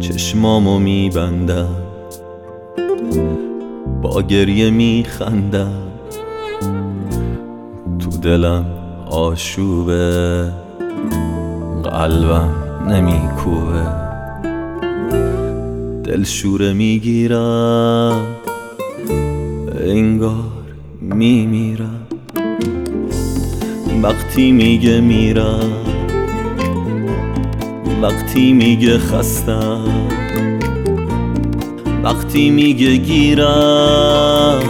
چشمامو میبندم. با گریه میخندم. تو دلم آشوبه. قلبم نمیکوبه. دلشوره می‌گیرم. انگار میمیرم. وقتی میگه میرم وقتی میگه خستم وقتی میگه گیرم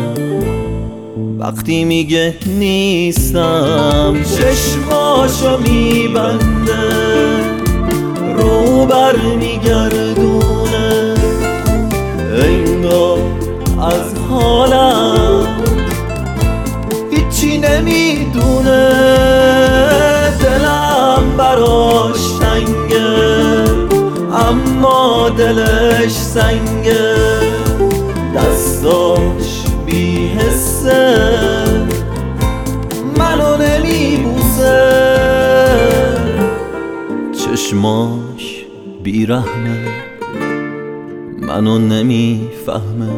وقتی میگه نیستم. چشماشو میبنده رو بر میگردونه. انگار از حالم چشماش بیرحمه. منو نمی‌فهمه.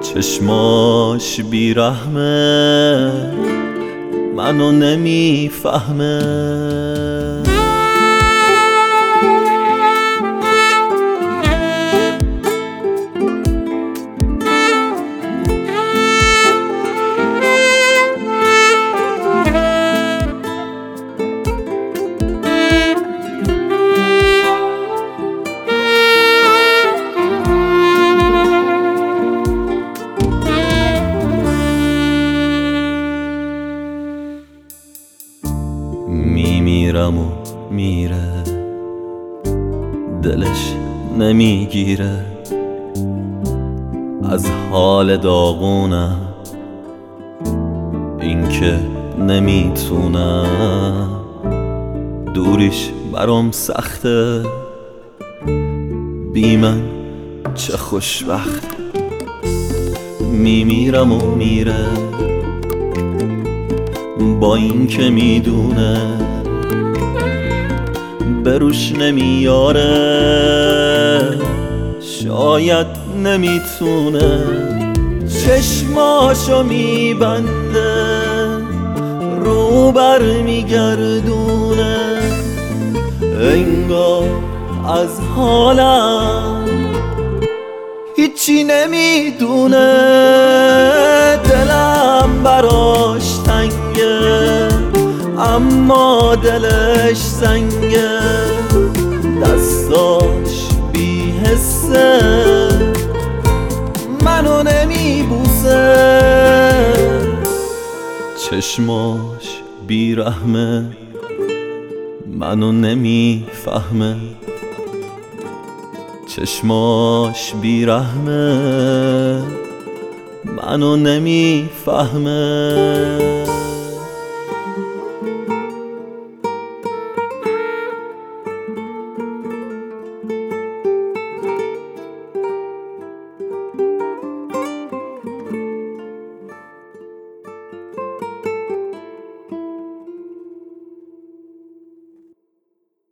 چشماش بیرحمه. منو نمی‌فهمه. میمیرم و میره. دلش نمی‌گیره. از حال داغونم اینکه نمی‌تونم دوریش برام سخته. بی من چه خوشبخت. میمیرم و میره. با این که می‌دونه. بروش نمیاره. شاید نمی‌تونه. چشماشو میبنده. رو بر میگردونه. انگار از حالم هیچی نمی‌دونه. دلم براش تنگه اما دلش سنگه دستاش بی حسه منو نمیبوسه. چشماش بیرحمه منو نمی‌فهمه. چشماش بیرحمه منو نمی‌فهمه.